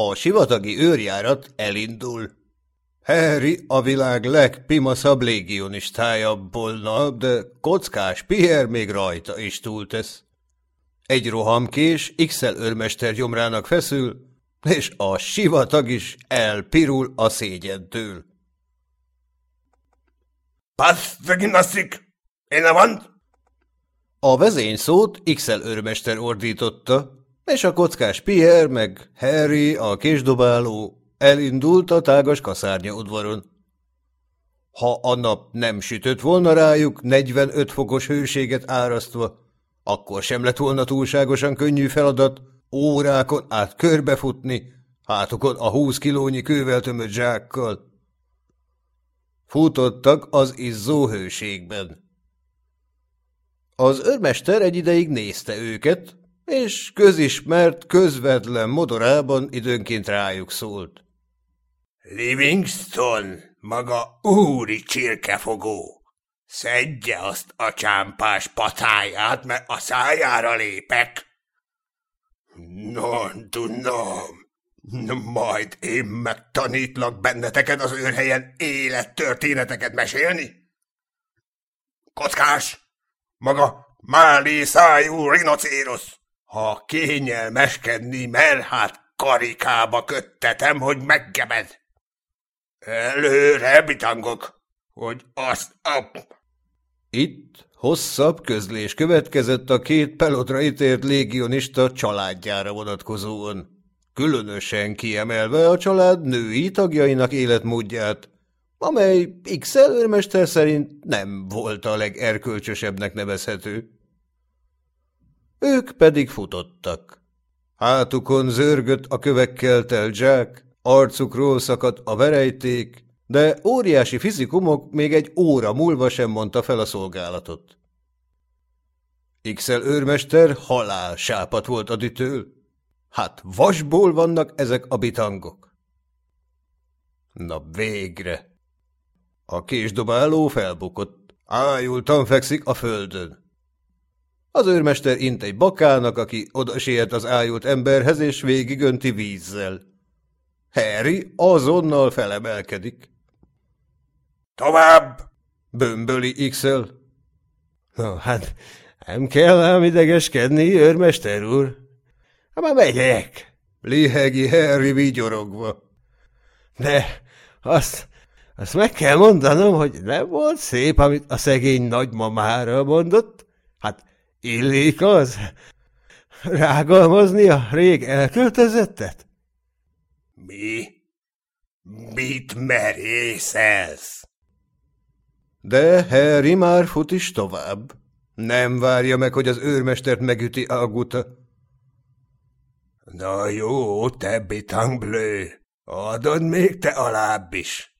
A sivatagi őrjárat elindul. Harry a világ legpimaszabb légionistája volna, de kockás Pierre még rajta is túltesz. Egy rohamkés XL őrmester gyomrának feszül, és a sivatag is elpirul a szégyentől. Pass the gymnastic! Én a van? A vezényszót XL őrmester ordította, és a kockás Pierre meg Harry, a késdobáló, elindult a tágas kaszárnya udvaron. Ha a nap nem sütött volna rájuk 45 fokos hőséget árasztva, akkor sem lett volna túlságosan könnyű feladat órákon át körbefutni, hátukon a 20 kilónyi kővel tömött zsákkal. Futottak az izzó hőségben. Az őrmester egy ideig nézte őket, és közismert, közvetlen modorában időnként rájuk szólt. Livingston, maga úri csirkefogó! Szedje azt a csámpás patáját, mert a szájára lépek! Non, tudom, majd én megtanítlak benneteket az őrhelyen élettörténeteket mesélni? Kockás! Maga máli szájú rinocérosz! Ha kényelmeskedni mer, hát karikába köttetem, hogy meggebed. Előre, bitangok, hogy azt a... Itt hosszabb közlés következett a két pelotra ítért légionista családjára vonatkozóan, különösen kiemelve a család női tagjainak életmódját, amely x szerint nem volt a legerkölcsösebbnek nevezhető. Ők pedig futottak. Hátukon zörgött a kövekkel telt zsák, arcukról szakadt a verejték, de óriási fizikumok még egy óra múlva sem mondta fel a szolgálatot. XL őrmester halál sápat volt aditől. Hát vasból vannak ezek a bitangok. Na végre! A késdobáló felbukott. Ájultan fekszik a földön. Az őrmester int egy bakának, aki oda siet az ájult emberhez, és végigönti vízzel. Harry azonnal felemelkedik. Tovább! Bömböli XL. No, hát nem kell ám idegeskedni, őrmester úr. Hát már megyek. Lihegi Harry vigyorogva. De azt, azt meg kell mondanom, hogy nem volt szép, amit a szegény nagymamára mondott. Hát illik az? Rágalmazni a rég elköltözettet? Mi? Mit merészelsz? De Harry már fut is tovább. Nem várja meg, hogy az őrmestert megüti Aguta. Na jó, te bitanglő, adod még te alább is.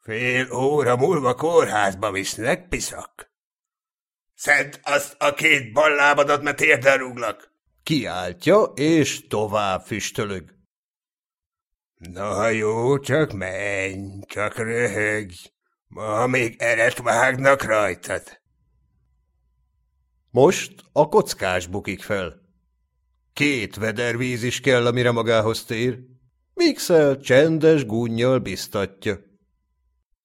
Fél óra múlva kórházba visznek, piszak. Szedd azt a két ballábadat, mert térdel rúglak. Kiáltja, és tovább füstölög. Na jó, csak menj, csak röhögj. Ma még eret vágnak rajtad. Most a kockás bukik fel. Két vedervíz is kell, amire magához tér. Mixel csendes gúnyjal biztatja.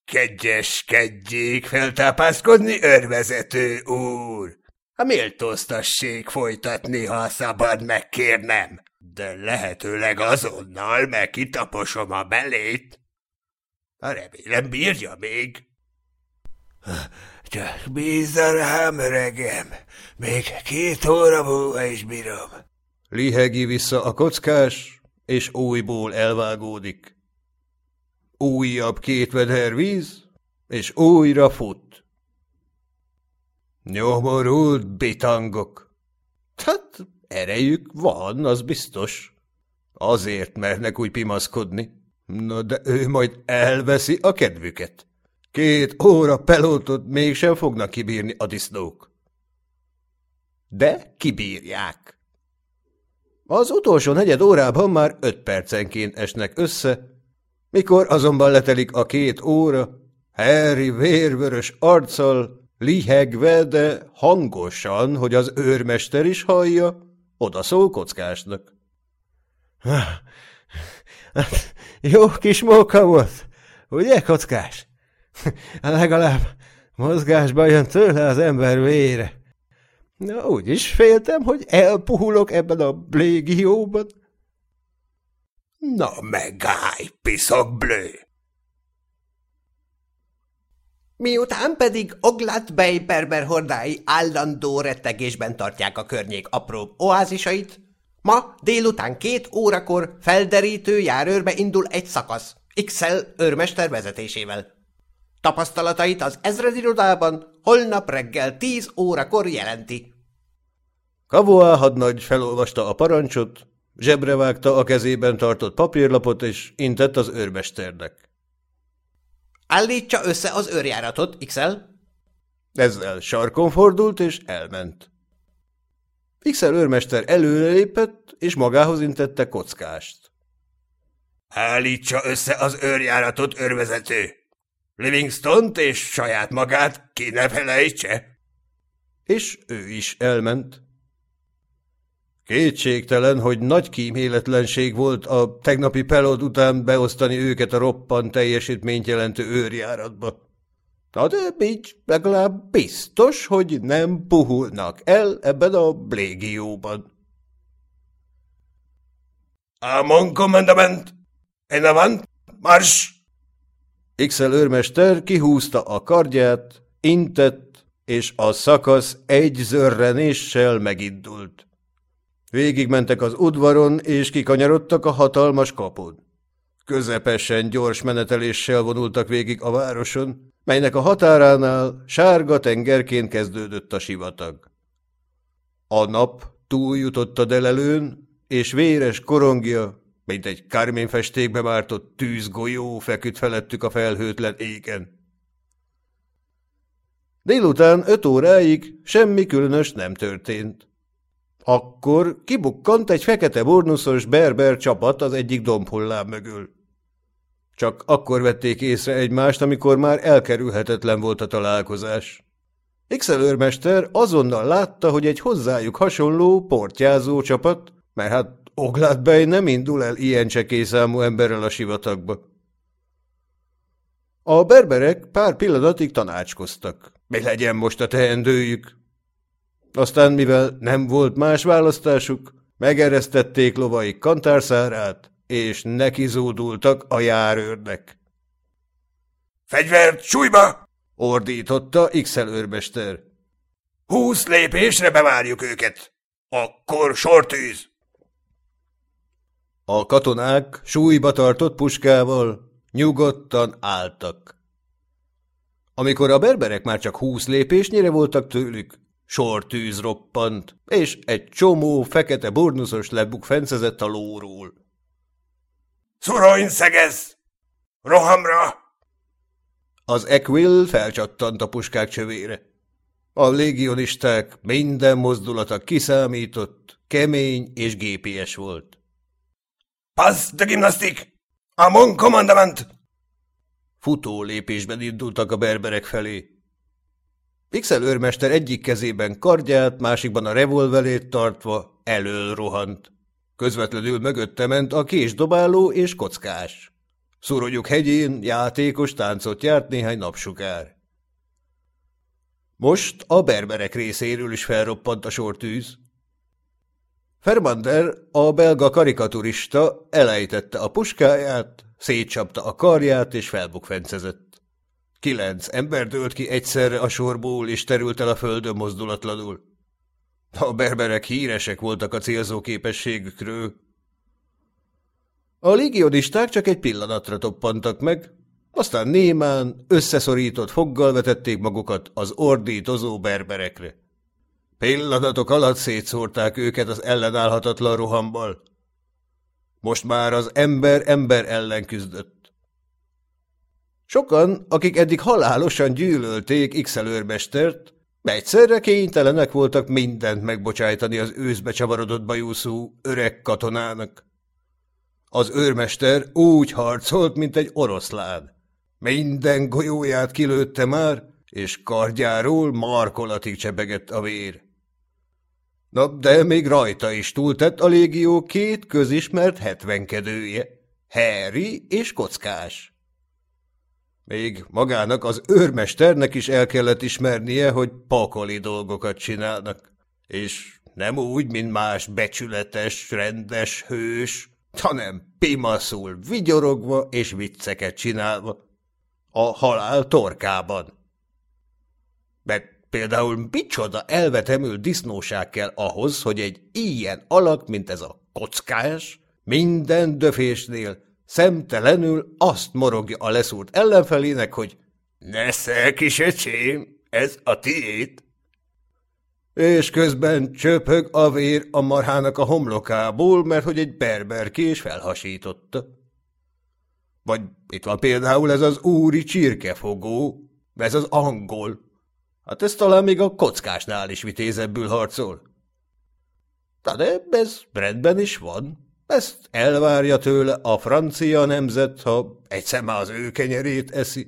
Kegyeskedjék feltápászkodni, örvezető úr! A méltóztassék folytatni, ha szabad megkérnem, de lehetőleg azonnal megkitaposom a belét. A remélem bírja még. Csak bízza rám, öregem, még két óra múlva is bírom. Lihegi vissza a kockás, és újból elvágódik. Újabb két veder víz, és újra fut. Nyomorult bitangok. Hát erejük van, az biztos. Azért mernek úgy pimaszkodni. Na de ő majd elveszi a kedvüket. Két óra pelótot mégsem fognak kibírni a disznók. De kibírják. Az utolsó negyed órában már öt percenként esnek össze, mikor azonban letelik a két óra, Harry vérvörös arccal, lihegve, de hangosan, hogy az őrmester is hallja, odaszól kockásnak. Hát, jó kis móka volt, ugye, kockás? Legalább mozgásba jön tőle az ember vére. Na, úgy is féltem, hogy elpuhulok ebben a légióban. Na megállj, piszok blő! Miután pedig Oglat Bey berber hordái állandó rettegésben tartják a környék apró oázisait, ma délután két órakor felderítő járőrbe indul egy szakasz, XL őrmester vezetésével. Tapasztalatait az ezredirodában holnap reggel tíz órakor jelenti. Kavoá hadnagy felolvasta a parancsot, zsebre vágta a kezében tartott papírlapot, és intett az őrmesternek. Állítsa össze az őrjáratot, XL. Ezzel sarkon fordult, és elment. XL őrmester előrelépett, és magához intette kockást. Állítsa össze az őrjáratot, őrvezető! Livingston és saját magát ki ne felejtse! És ő is elment. Kétségtelen, hogy nagy kíméletlenség volt a tegnapi pelod után beosztani őket a roppant teljesítményt jelentő őrjáratba. Na de így legalább biztos, hogy nem puhulnak el ebben a légióban. Amon commandament! En avant, mars! XL őrmester kihúzta a kardját, intett, és a szakasz egy zörrenéssel megindult. Végigmentek az udvaron, és kikanyarodtak a hatalmas kapun. Közepesen gyors meneteléssel vonultak végig a városon, melynek a határánál sárga tengerként kezdődött a sivatag. A nap túljutott a delelőn, és véres korongja, mint egy kárményfestékbe mártott tűzgolyó feküdt felettük a felhőtlen égen. Délután öt óráig semmi különös nem történt. Akkor kibukkant egy fekete bornuszos berber csapat az egyik dombhullám mögül. Csak akkor vették észre egymást, amikor már elkerülhetetlen volt a találkozás. Xelőrmester azonnal látta, hogy egy hozzájuk hasonló, portyázó csapat, mert hát Oglátbej nem indul el ilyen csekélyszámú emberrel a sivatagba. A berberek pár pillanatig tanácskoztak. Mi legyen most a teendőjük? Aztán, mivel nem volt más választásuk, megeresztették lovaik kantárszárát, és nekizódultak a járőrnek. – Fegyvert súlyba! – ordította x őrmester. – Húsz lépésre bevárjuk őket! Akkor sortűz! A katonák súlyba tartott puskával nyugodtan álltak. Amikor a berberek már csak húsz lépésnyire voltak tőlük, sortűz roppant, és egy csomó fekete burnuszos lebuk fencezett a lóról. – Szurony, szegez! Rohamra! Az Equil felcsattant a puskák csövére. A légionisták minden mozdulata kiszámított, kemény és gépies volt. – Pass de gimnasztik! Amon commandament! Futó lépésben indultak a berberek felé. Pixel őrmester egyik kezében kardját, másikban a revolverét tartva elől rohant. Közvetlenül mögötte ment a késdobáló és kockás. Szuronyuk hegyén játékos táncot járt néhány napsukár. Most a berberek részéről is felroppant a sortűz. Fermander, a belga karikaturista elejtette a puskáját, szétcsapta a karját és felbukfencezett. Kilenc ember dőlt ki egyszerre a sorból, és terült el a földön mozdulatlanul. A berberek híresek voltak a célzó képességükről. A légionisták csak egy pillanatra toppantak meg, aztán némán, összeszorított foggal vetették magukat az ordítozó berberekre. Pillanatok alatt szétszórták őket az ellenállhatatlan rohammal. Most már az ember ember ellen küzdött. Sokan, akik eddig halálosan gyűlölték x őrmestert, egyszerre kénytelenek voltak mindent megbocsájtani az őszbe csavarodott bajúszú öreg katonának. Az őrmester úgy harcolt, mint egy oroszlán. Minden golyóját kilőtte már, és kardjáról markolatig csebegett a vér. Na, de még rajta is túltett a légió két közismert hetvenkedője. Harry és kockás. Még magának az őrmesternek is el kellett ismernie, hogy pakoli dolgokat csinálnak, és nem úgy, mint más becsületes, rendes hős, hanem pimaszul, vigyorogva és vicceket csinálva. A halál torkában. Mert például micsoda elvetemül disznóság kell ahhoz, hogy egy ilyen alak, mint ez a kockás, minden döfésnél szemtelenül azt morogja a leszúrt ellenfelének, hogy Nesze, kis öcsém, ez a tiét. És közben csöpög a vér a marhának a homlokából, mert hogy egy berberkés felhasította. Vagy itt van például ez az úri csirkefogó, ez az angol. Hát ez talán még a kockásnál is vitézebbül harcol. Na de ez rendben is van. Ezt elvárja tőle a francia nemzet, ha egyszer már az ő kenyerét eszi.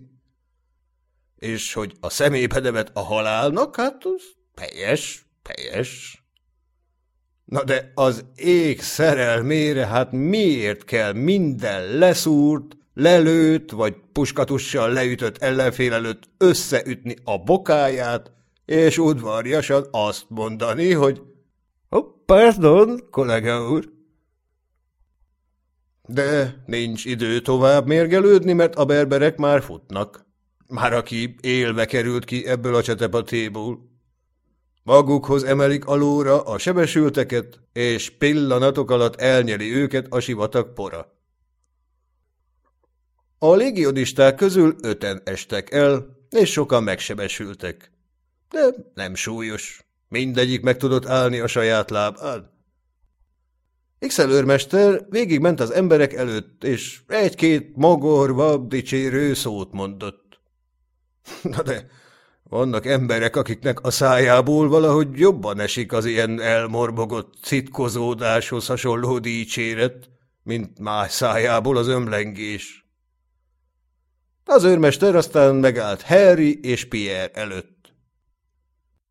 És hogy a személypedemet a halálnak, hát az helyes, helyes. Na de az ég szerelmére, hát miért kell minden leszúrt, lelőtt vagy puskatussal leütött ellenfél előtt összeütni a bokáját, és udvarjasan azt mondani, hogy oh, pardon, kollega úr, de nincs idő tovább mérgelődni, mert a berberek már futnak. Már aki élve került ki ebből a csetepatéból. Magukhoz emelik alóra a sebesülteket, és pillanatok alatt elnyeli őket a sivatag pora. A légionisták közül öten estek el, és sokan megsebesültek. De nem súlyos. Mindegyik meg tudott állni a saját lábán. X őrmester végigment az emberek előtt, és egy-két magorva, dicsérő szót mondott. Na de vannak emberek, akiknek a szájából valahogy jobban esik az ilyen elmorbogott citkozódáshoz hasonló dicséret, mint más szájából az ömlengés. Az őrmester aztán megállt Harry és Pierre előtt.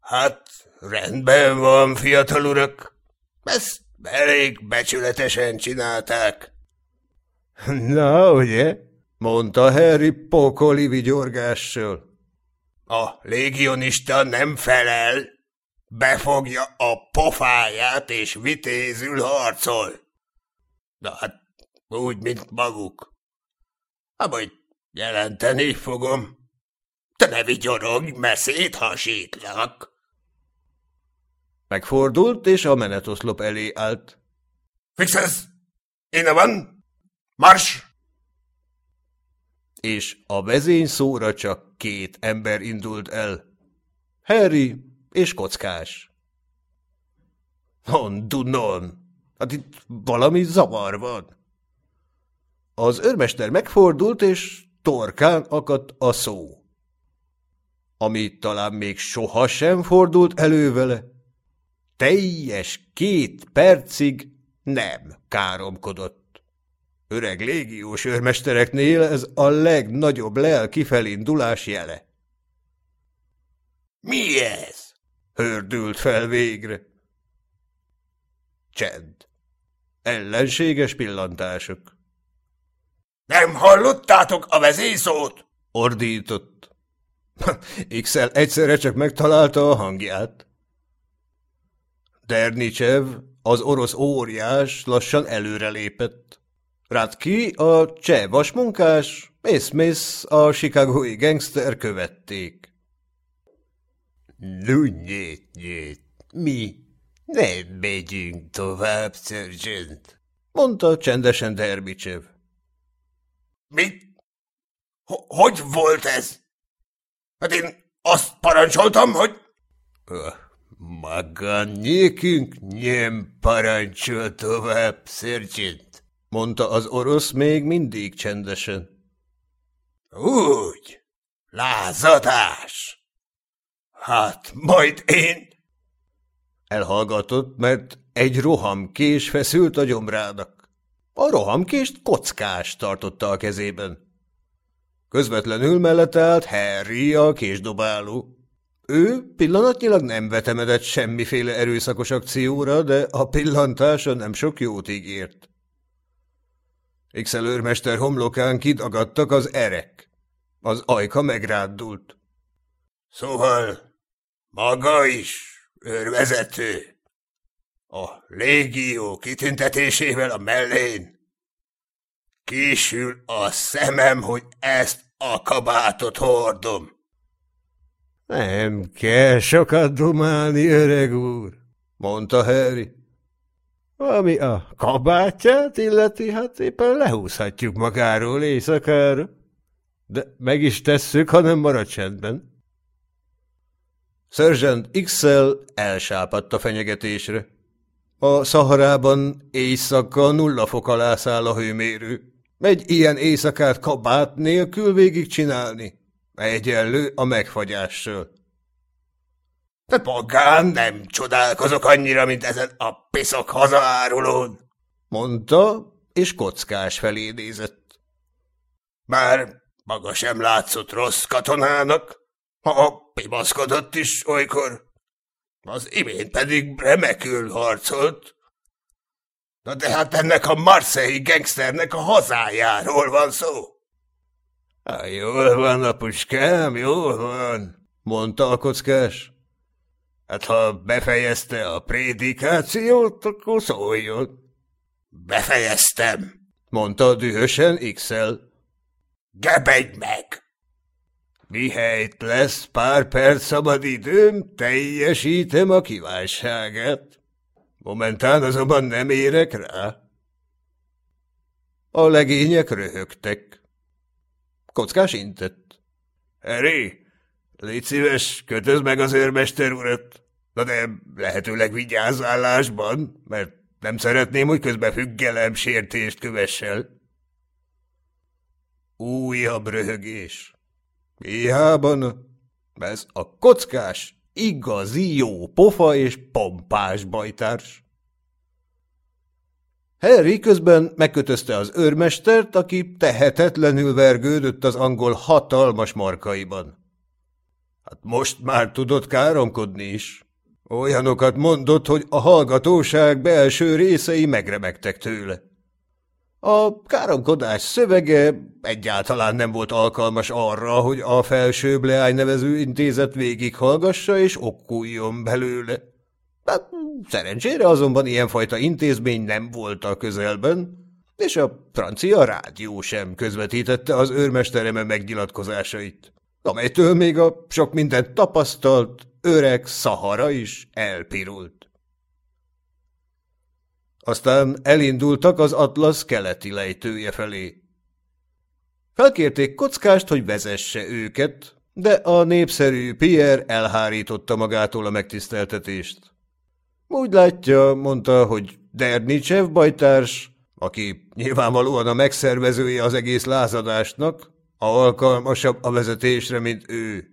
Hát, rendben van, fiatal urak. Ezt elég becsületesen csinálták. Na, ugye? mondta Harry pokoli vigyorgással. A légionista nem felel, befogja a pofáját és vitézül harcol. Na hát, úgy, mint maguk. Hát majd jelenteni fogom. Te ne vigyorogj, mert széthasítlak. Megfordult, és a menetoszlop elé állt. Fixez! Innen van! Mars! És a vezény szóra csak két ember indult el. Harry és kockás. Non, du non! Hát itt valami zavar van. Az őrmester megfordult, és torkán akadt a szó. Ami talán még sohasem fordult elő vele. Teljes két percig nem káromkodott. Öreg légiós őrmestereknél ez a legnagyobb lelki felindulás jele. Mi ez? Hördült fel végre. Csend. Ellenséges pillantások. Nem hallottátok a vezészót? Ordított. x egyszerre csak megtalálta a hangját. Dernicsev, az orosz óriás lassan előrelépett. Radki, a cseh vasmunkás, és Smith, a chicagói gangster követték. No, nyét, nyét, mi nem megyünk tovább, Sergeant, mondta csendesen Derbicsev. Mit? Hogy volt ez? Hát én azt parancsoltam, hogy... Maga nékünk nem parancsol tovább, Sergeant, mondta az orosz még mindig csendesen. Úgy, lázadás. Hát majd én... Elhallgatott, mert egy rohamkés feszült a gyomrának. A rohamkést kockás tartotta a kezében. Közvetlenül mellett állt Harry, a késdobáló. Ő pillanatnyilag nem vetemedett semmiféle erőszakos akcióra, de a pillantása nem sok jót ígért. X-előrmester homlokán kidagadtak az erek. Az ajka megráddult. Szóval maga is őrvezető. A légió kitüntetésével a mellén. Kisül a szemem, hogy ezt a kabátot hordom. Nem kell sokat dumálni, öreg úr, mondta Harry. Ami a kabátját illeti, hát éppen lehúzhatjuk magáról éjszakára. De meg is tesszük, ha nem marad csendben. Sergeant x elsápadt a fenyegetésre. A Szaharában éjszaka nulla fok alá száll a hőmérő. Egy ilyen éjszakát kabát nélkül végigcsinálni. Egyenlő a megfagyással. De magán nem csodálkozok annyira, mint ezen a piszok hazaárulón, mondta, és kockás felé nézett. Bár maga sem látszott rossz katonának, ha pimaszkodott is olykor. Az imént pedig remekül harcolt. Na de hát ennek a marszei gangsternek a hazájáról van szó. Há, jól van, apuskám, jól van, mondta a kockás. Hát ha befejezte a prédikációt, akkor szóljon. Befejeztem, mondta dühösen x -el. Gebedj meg! Mihelyt lesz pár perc szabad időm, teljesítem a kívánságát. Momentán azonban nem érek rá. A legények röhögtek. Kockás intett. Harry, légy szíves, kötöz meg az őrmester urat. Na de lehetőleg vigyázzálásban, mert nem szeretném, hogy közben függelem sértést kövessel. Újabb röhögés. Hiában ez a kockás, igazi jó pofa és pompás bajtárs. Harry közben megkötözte az őrmestert, aki tehetetlenül vergődött az angol hatalmas markaiban. Hát most már tudott káromkodni is. Olyanokat mondott, hogy a hallgatóság belső részei megremegtek tőle. A káromkodás szövege egyáltalán nem volt alkalmas arra, hogy a felsőbb leány nevező intézet végighallgassa és okkuljon belőle. Hát, szerencsére azonban ilyenfajta intézmény nem volt a közelben, és a francia rádió sem közvetítette az őrmestereme megnyilatkozásait, amelytől még a sok mindent tapasztalt öreg Szahara is elpirult. Aztán elindultak az Atlasz keleti lejtője felé. Felkérték kockást, hogy vezesse őket, de a népszerű Pierre elhárította magától a megtiszteltetést. Úgy látja, mondta, hogy Dernicsev bajtárs, aki nyilvánvalóan a megszervezője az egész lázadásnak, alkalmasabb a vezetésre, mint ő.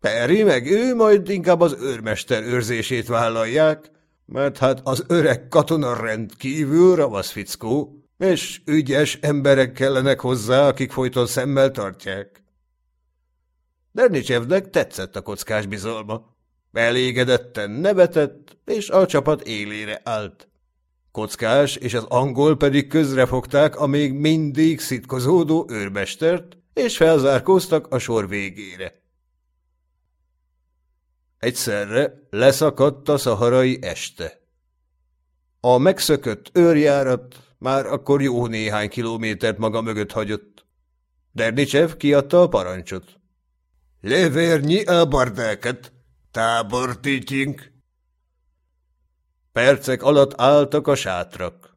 Perry meg ő majd inkább az őrmester őrzését vállalják, mert hát az öreg katona rendkívül ravasz fickó, és ügyes emberek kellenek hozzá, akik folyton szemmel tartják. Dernicsevnek tetszett a kockás bizalma. Elégedetten nevetett, és a csapat élére állt. Kockás és az angol pedig közrefogták a még mindig szitkozódó őrmestert, és felzárkóztak a sor végére. Egyszerre leszakadt a szaharai este. A megszökött őrjárat már akkor jó néhány kilométert maga mögött hagyott. Dernicsev kiadta a parancsot. – Levérnyi a bardákat, tábortítjünk! Percek alatt álltak a sátrak.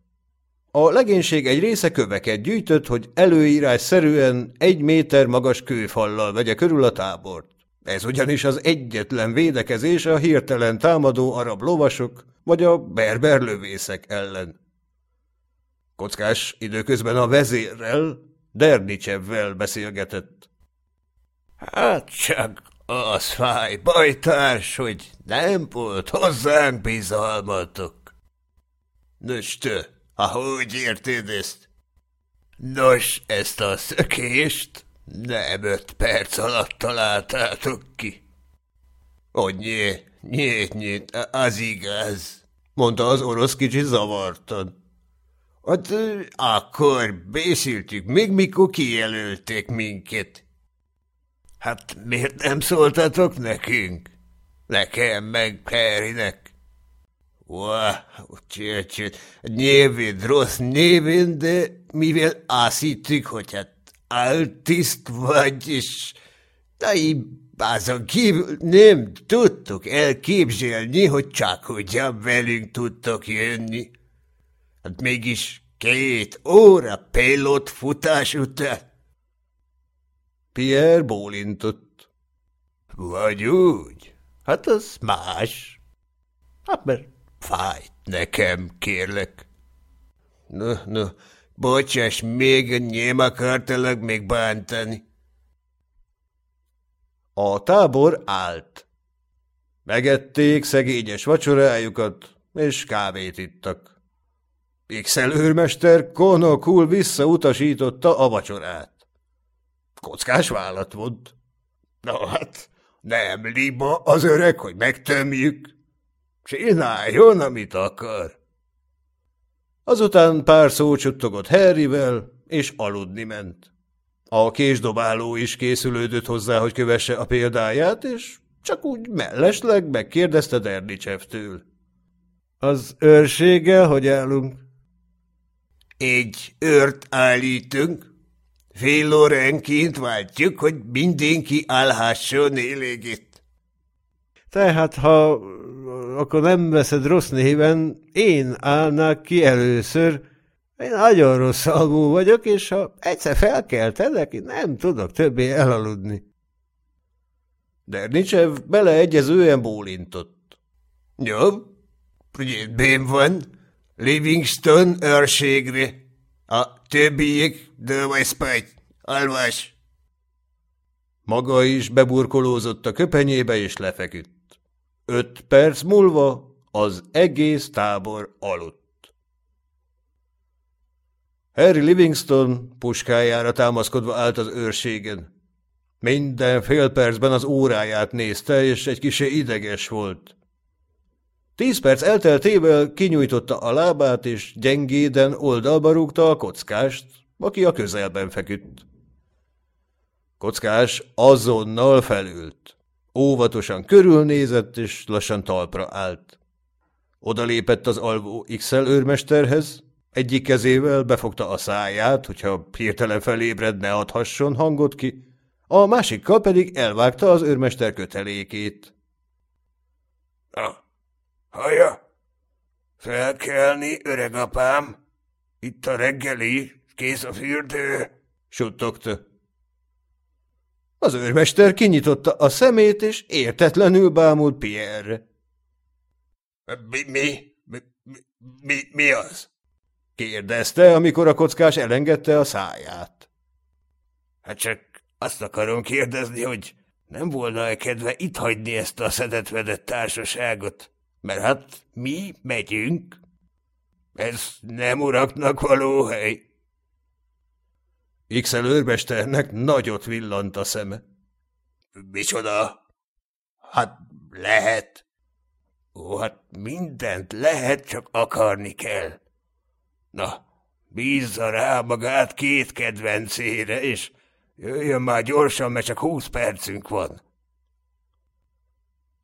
A legénység egy része köveket gyűjtött, hogy előírás szerűen egy méter magas kőfallal vegye körül a tábort. Ez ugyanis az egyetlen védekezés a hirtelen támadó arab lovasok vagy a berber lövészek ellen. Kockás időközben a vezérrel, Dernicsevvel beszélgetett. Hát csak az fáj, bajtárs, hogy nem volt hozzánk bizalmatok. Nos, te, ahogy érted ezt? Nos, ezt a szökést nem öt perc alatt találtátok ki. Hogy nyé, nyét, nyét, az igaz, mondta az orosz kicsi zavartan. Hát akkor bészültük, még mikor kijelölték minket. Hát miért nem szóltatok nekünk? Nekem meg Harrynek. Wow, csöcsöt, nyilván rossz névén, de mivel azt hittük, hogy hát áltiszt vagy, és de azon kívül nem tudtuk elképzelni, hogy csak hogyan velünk tudtok jönni. Hát mégis két óra pélót futás után. Pierre bólintott. Vagy úgy? Hát az más. Hát mert fájt nekem, kérlek. No, no, bocsáss, még nem akartalak még bántani. A tábor állt. Megették szegényes vacsorájukat, és kávét ittak. Pixel őrmester konokul visszautasította a vacsorát. Kockás vállat vont. Na hát, nem liba az öreg, hogy megtömjük. Csináljon, amit akar. Azután pár szó csuttogott Harryvel, és aludni ment. A késdobáló is készülődött hozzá, hogy kövesse a példáját, és csak úgy mellesleg megkérdezte Dernicsevtől. Az őrséggel hogy állunk? Egy őrt állítunk. Fél óránként váltjuk, hogy mindenki állhasson élégét. Tehát, ha akkor nem veszed rossz néven, én állnák ki először. Én nagyon rossz alvó vagyok, és ha egyszer felkeltedek, én nem tudok többé elaludni. Dernicsev beleegyezően bólintott. Jó, rendben van. Livingston őrségre. A többiek döveszpágy, alvás. Maga is beburkolózott a köpenyébe és lefeküdt. Öt perc múlva az egész tábor aludt. Harry Livingston puskájára támaszkodva állt az őrségen. Minden fél percben az óráját nézte, és egy kise ideges volt. Tíz perc elteltével kinyújtotta a lábát, és gyengéden oldalba rúgta a kockást, aki a közelben feküdt. Kockás azonnal felült. Óvatosan körülnézett, és lassan talpra állt. Odalépett az alvó XL őrmesterhez, egyik kezével befogta a száját, hogyha hirtelen felébred, ne adhasson hangot ki, a másikkal pedig elvágta az őrmester kötelékét. Haja, felkelni, öregapám. Itt a reggeli, kész a fürdő, suttogta. Az őrmester kinyitotta a szemét, és értetlenül bámult Pierre. Mi, mi, mi, mi, mi az? kérdezte, amikor a kockás elengedte a száját. Hát csak azt akarom kérdezni, hogy nem volna-e kedve itt hagyni ezt a szedetvedett társaságot? Mert hát mi megyünk. Ez nem uraknak való hely. x őrmesternek nagyot villant a szeme. Micsoda? Hát lehet. Ó, hát mindent lehet, csak akarni kell. Na, bízza rá magát két kedvencére, és jöjjön már gyorsan, mert csak húsz percünk van.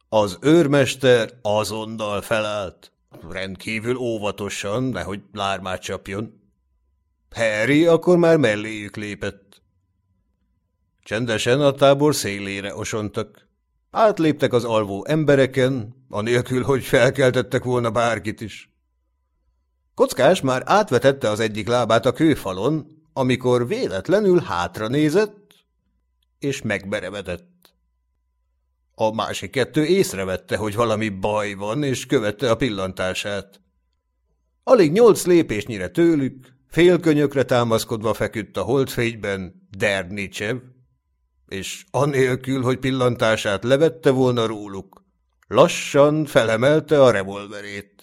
Az őrmester azonnal felállt, rendkívül óvatosan, nehogy lármát csapjon. Harry akkor már melléjük lépett. Csendesen a tábor szélére osontak. Átléptek az alvó embereken, anélkül, hogy felkeltettek volna bárkit is. Kockás már átvetette az egyik lábát a kőfalon, amikor véletlenül hátra nézett, és megberevedett. A másik kettő észrevette, hogy valami baj van, és követte a pillantását. Alig nyolc lépésnyire tőlük, félkönyökre támaszkodva feküdt a holdfényben Dernicsev, és anélkül, hogy pillantását levette volna róluk, lassan felemelte a revolverét.